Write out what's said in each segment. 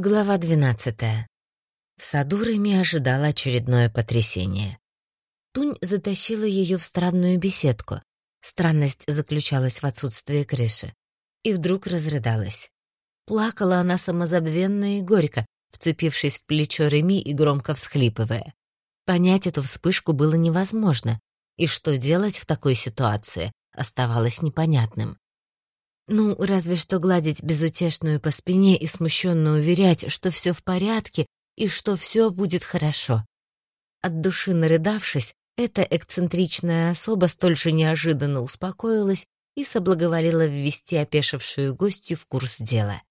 Глава двенадцатая. В саду Реми ожидала очередное потрясение. Тунь затащила ее в странную беседку. Странность заключалась в отсутствии крыши. И вдруг разрыдалась. Плакала она самозабвенно и горько, вцепившись в плечо Реми и громко всхлипывая. Понять эту вспышку было невозможно, и что делать в такой ситуации оставалось непонятным. Ну, разве что гладить безутешную по спине и смущенно уверять, что все в порядке и что все будет хорошо. От души нарыдавшись, эта эксцентричная особа столь же неожиданно успокоилась и соблаговолила ввести опешившую гостью в курс дела.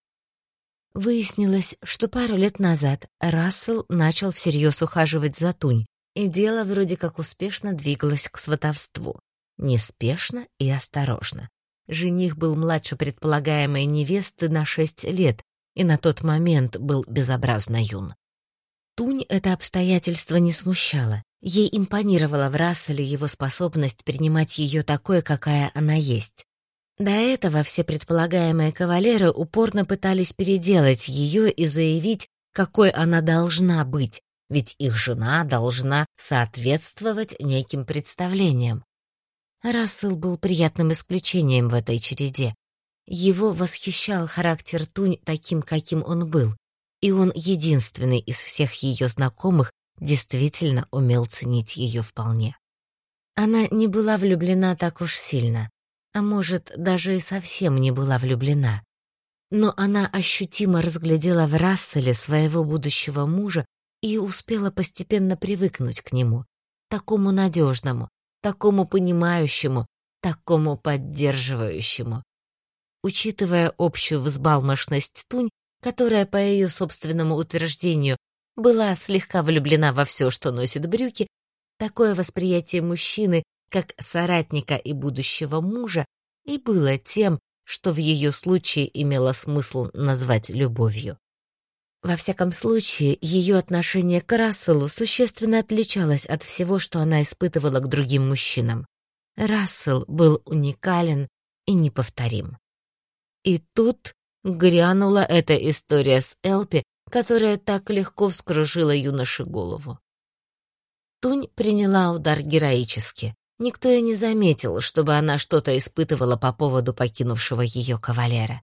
Выяснилось, что пару лет назад Рассел начал всерьез ухаживать за Тунь, и дело вроде как успешно двигалось к сватовству. Неспешно и осторожно. Жених был младше предполагаемой невесты на шесть лет и на тот момент был безобразно юн. Тунь это обстоятельство не смущало. Ей импонировала в Расселе его способность принимать ее такой, какая она есть. До этого все предполагаемые кавалеры упорно пытались переделать ее и заявить, какой она должна быть, ведь их жена должна соответствовать неким представлениям. Рассел был приятным исключением в этой череде. Его восхищал характер Тунь таким, каким он был, и он единственный из всех ее знакомых действительно умел ценить ее вполне. Она не была влюблена так уж сильно, а может, даже и совсем не была влюблена. Но она ощутимо разглядела в Расселе своего будущего мужа и успела постепенно привыкнуть к нему, такому надежному, такому понимающему, такому поддерживающему. Учитывая общую взбалмошность Тунь, которая, по ее собственному утверждению, была слегка влюблена во все, что носит брюки, такое восприятие мужчины, как соратника и будущего мужа, и было тем, что в ее случае имело смысл назвать любовью. Во всяком случае, ее отношение к Расселу существенно отличалось от всего, что она испытывала к другим мужчинам. Рассел был уникален и неповторим. И тут грянула эта история с Элпи, которая так легко вскружила юноше голову. Тунь приняла удар героически. Никто и не заметил, чтобы она что-то испытывала по поводу покинувшего ее кавалера.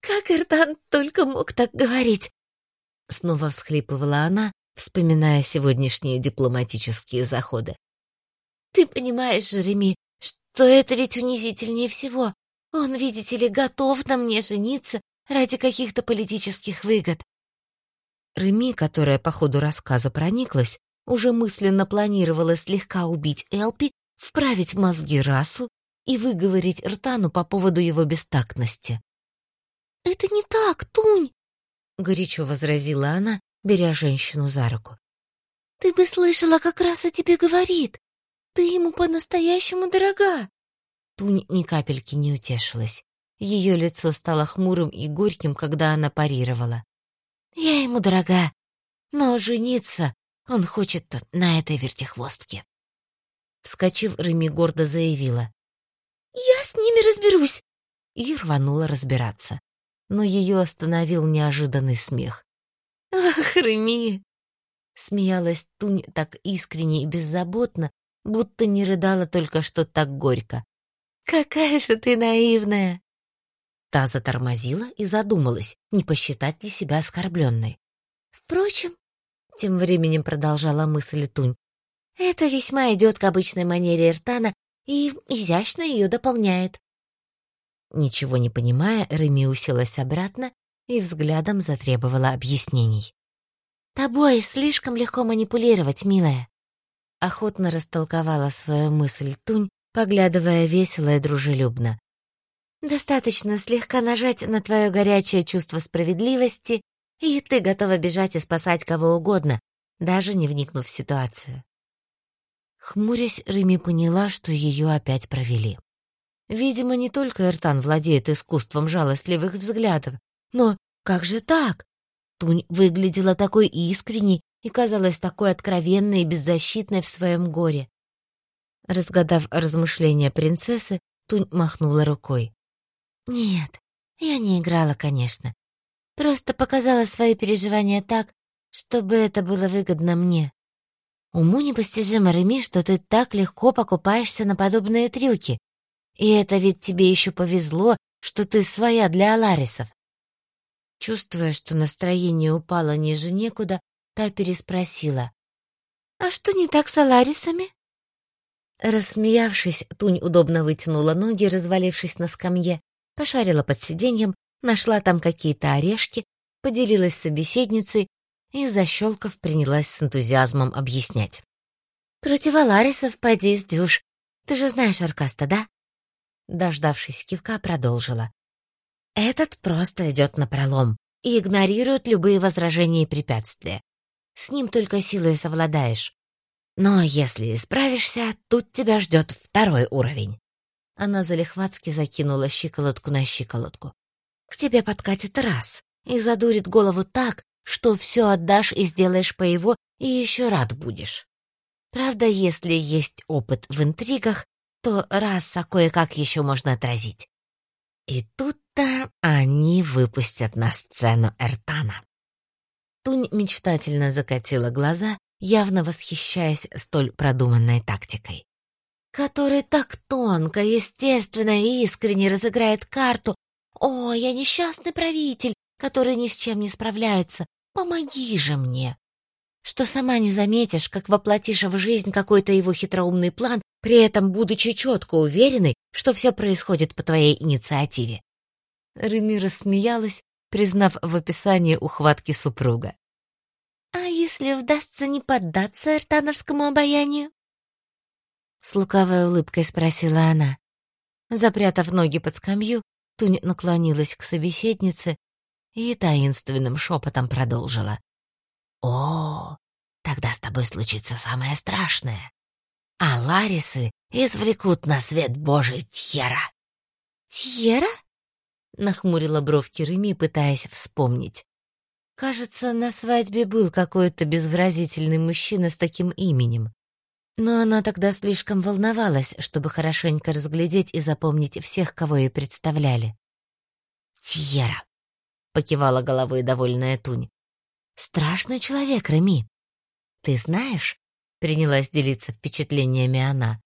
«Как Иртан только мог так говорить? Снова всхлипывала она, вспоминая сегодняшние дипломатические заходы. «Ты понимаешь, Жереми, что это ведь унизительнее всего. Он, видите ли, готов на мне жениться ради каких-то политических выгод». Реми, которая по ходу рассказа прониклась, уже мысленно планировала слегка убить Элпи, вправить мозги Расу и выговорить Ртану по поводу его бестактности. «Это не так, Тунь!» — горячо возразила она, беря женщину за руку. «Ты бы слышала, как раз о тебе говорит. Ты ему по-настоящему дорога». Тунь ни капельки не утешилась. Ее лицо стало хмурым и горьким, когда она парировала. «Я ему дорога, но жениться он хочет на этой вертихвостке». Вскочив, Реми гордо заявила. «Я с ними разберусь!» И рванула разбираться но ее остановил неожиданный смех. «Ах, Реми!» Смеялась Тунь так искренне и беззаботно, будто не рыдала только что так горько. «Какая же ты наивная!» Та затормозила и задумалась, не посчитать ли себя оскорбленной. «Впрочем», — тем временем продолжала мысль Тунь, «это весьма идет к обычной манере Эртана и изящно ее дополняет. Ничего не понимая, Реми уселась обратно и взглядом затребовала объяснений. «Тобой слишком легко манипулировать, милая», — охотно растолковала свою мысль Тунь, поглядывая весело и дружелюбно. «Достаточно слегка нажать на твое горячее чувство справедливости, и ты готова бежать и спасать кого угодно, даже не вникнув в ситуацию». Хмурясь, Реми поняла, что ее опять провели. Видимо, не только Эртан владеет искусством жалостливых взглядов. Но как же так? Тунь выглядела такой искренней и казалась такой откровенной и беззащитной в своем горе. Разгадав размышления принцессы, Тунь махнула рукой. «Нет, я не играла, конечно. Просто показала свои переживания так, чтобы это было выгодно мне. Уму непостижимо, Реми, что ты так легко покупаешься на подобные трюки. И это ведь тебе еще повезло, что ты своя для Аларисов. Чувствуя, что настроение упало ниже некуда, та переспросила. «А что не так с Аларисами?» Рассмеявшись, Тунь удобно вытянула ноги, развалившись на скамье, пошарила под сиденьем, нашла там какие-то орешки, поделилась с собеседницей и, защелкав, принялась с энтузиазмом объяснять. «Против Аларисов поди сдюшь. Ты же знаешь Аркаста, да?» Дождавшись кивка, продолжила. «Этот просто идет на пролом и игнорирует любые возражения и препятствия. С ним только силой совладаешь. Но если исправишься, тут тебя ждет второй уровень». Она залихватски закинула щиколотку на щиколотку. «К тебе подкатит раз и задурит голову так, что все отдашь и сделаешь по его, и еще рад будешь. Правда, если есть опыт в интригах, то раса кое-как еще можно отразить. И тут-то они выпустят на сцену Эртана. Тунь мечтательно закатила глаза, явно восхищаясь столь продуманной тактикой. Который так тонко, естественно и искренне разыграет карту «О, я несчастный правитель, который ни с чем не справляется, Помоги же мне!» Что сама не заметишь, как воплотишь в жизнь какой-то его хитроумный план, при этом будучи четко уверенной, что все происходит по твоей инициативе. Реми рассмеялась, признав в описании ухватки супруга. «А если удастся не поддаться эртановскому обаянию?» С лукавой улыбкой спросила она. Запрятав ноги под скамью, Тунь наклонилась к собеседнице и таинственным шепотом продолжила. «О, тогда с тобой случится самое страшное. А Ларисы извлекут на свет Божий Тьера». «Тьера?» — нахмурила бровки Реми, пытаясь вспомнить. Кажется, на свадьбе был какой-то безвразительный мужчина с таким именем. Но она тогда слишком волновалась, чтобы хорошенько разглядеть и запомнить всех, кого ей представляли. Тьера покивала головой довольная Тунь. Страшный человек, Реми. Ты знаешь, принялась делиться впечатлениями она.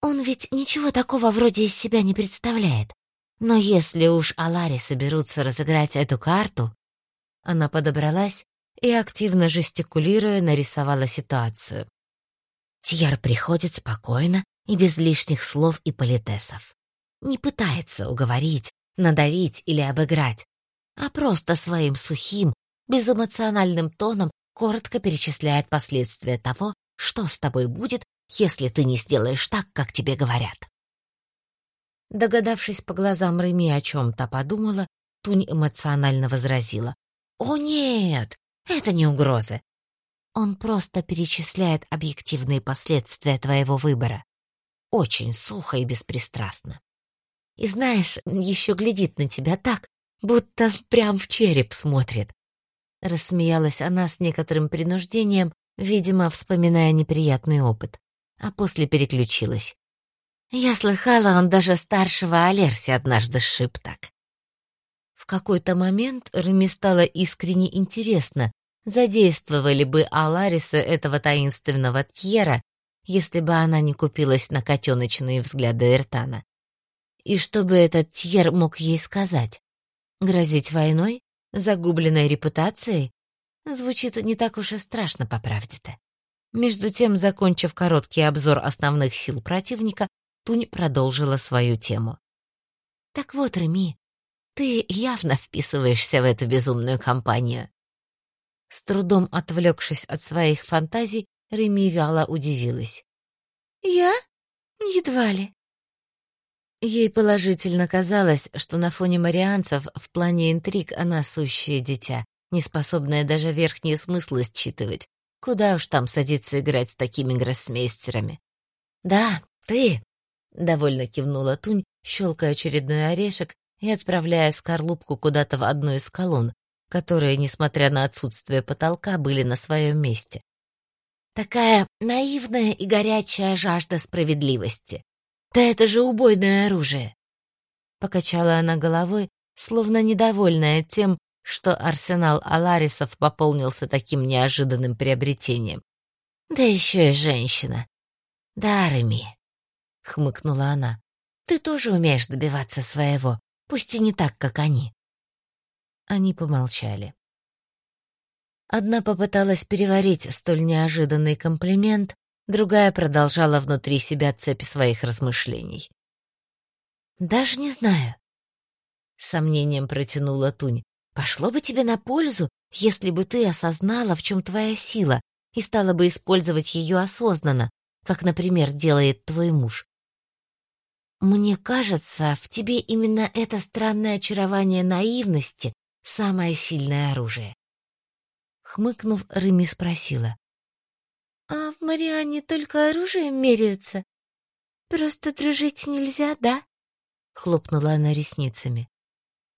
Он ведь ничего такого вроде из себя не представляет. Но если уж Алари соберутся разыграть эту карту, она подобралась и активно жестикулируя нарисовала ситуацию. Тьер приходит спокойно и без лишних слов и политесов. Не пытается уговорить, надавить или обыграть, а просто своим сухим, безэмоциональным тоном коротко перечисляет последствия того, что с тобой будет, если ты не сделаешь так, как тебе говорят. Догадавшись по глазам Реми о чем-то подумала, Тунь эмоционально возразила. «О нет, это не угрозы. Он просто перечисляет объективные последствия твоего выбора. Очень сухо и беспристрастно. И знаешь, еще глядит на тебя так, будто прям в череп смотрит. Рассмеялась она с некоторым принуждением, видимо, вспоминая неприятный опыт, а после переключилась. Я слыхала, он даже старшего Алерси однажды сшиб так. В какой-то момент Реми стало искренне интересно, задействовали бы Алариса этого таинственного Тьера, если бы она не купилась на котеночные взгляды Эртана. И что бы этот Тьер мог ей сказать? Грозить войной? Загубленной репутацией? Звучит не так уж и страшно, по правде-то. Между тем, закончив короткий обзор основных сил противника, Тунь продолжила свою тему. «Так вот, Реми, ты явно вписываешься в эту безумную компанию». С трудом отвлекшись от своих фантазий, Реми вяло удивилась. «Я? Едва ли. Ей положительно казалось, что на фоне марианцев в плане интриг она сущее дитя, не способная даже верхние смыслы считывать. Куда уж там садиться играть с такими гроссмейстерами. «Да, ты!» — довольно кивнула Тунь, щелкая очередной орешек и отправляя скорлупку куда-то в одну из колонн, которые, несмотря на отсутствие потолка, были на своем месте. Такая наивная и горячая жажда справедливости. «Да это же убойное оружие!» Покачала она головой, словно недовольная тем, что арсенал Аларисов пополнился таким неожиданным приобретением. Да еще и женщина. Да, Реми, хмыкнула она. Ты тоже умеешь добиваться своего, пусть и не так, как они. Они помолчали. Одна попыталась переварить столь неожиданный комплимент, другая продолжала внутри себя цепь своих размышлений. «Даже не знаю», — сомнением протянула Тунь. «Пошло бы тебе на пользу, если бы ты осознала, в чем твоя сила, и стала бы использовать ее осознанно, как, например, делает твой муж. Мне кажется, в тебе именно это странное очарование наивности — самое сильное оружие. Хмыкнув, Реми спросила. «А в Марианне только оружием меряются? Просто дружить нельзя, да?» Хлопнула она ресницами.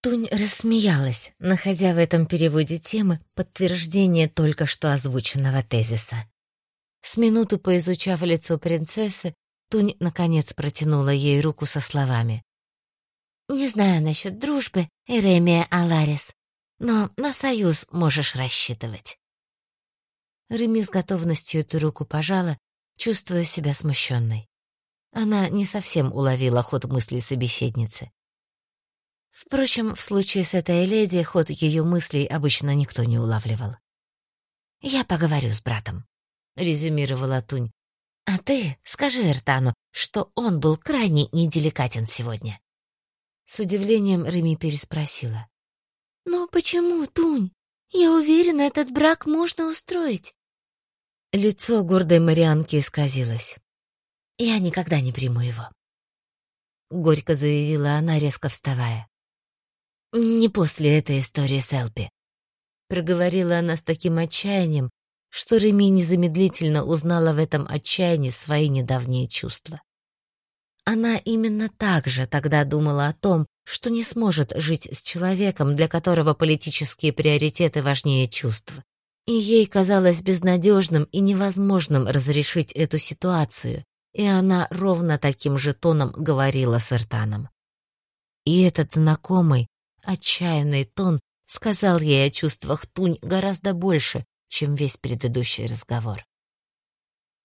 Тунь рассмеялась, находя в этом переводе темы подтверждение только что озвученного тезиса. С минуту поизучав лицо принцессы, Тунь наконец протянула ей руку со словами. «Не знаю насчет дружбы, Эремия Аларис, но на союз можешь рассчитывать». Реми с готовностью эту руку пожала, чувствуя себя смущенной. Она не совсем уловила ход мыслей собеседницы. Впрочем, в случае с этой леди ход ее мыслей обычно никто не улавливал. «Я поговорю с братом», — резюмировала Тунь. «А ты скажи Эртану, что он был крайне неделикатен сегодня». С удивлением Реми переспросила. «Но почему, Тунь? Я уверена, этот брак можно устроить». Лицо гордой Марианки исказилось. Я никогда не приму его. Горько заявила она, резко вставая. Не после этой истории с Элпи. Проговорила она с таким отчаянием, что Реми незамедлительно узнала в этом отчаянии свои недавние чувства. Она именно так же тогда думала о том, что не сможет жить с человеком, для которого политические приоритеты важнее чувств. И ей казалось безнадежным и невозможным разрешить эту ситуацию, и она ровно таким же тоном говорила с Эртаном. И этот знакомый, отчаянный тон сказал ей о чувствах Тунь гораздо больше, чем весь предыдущий разговор.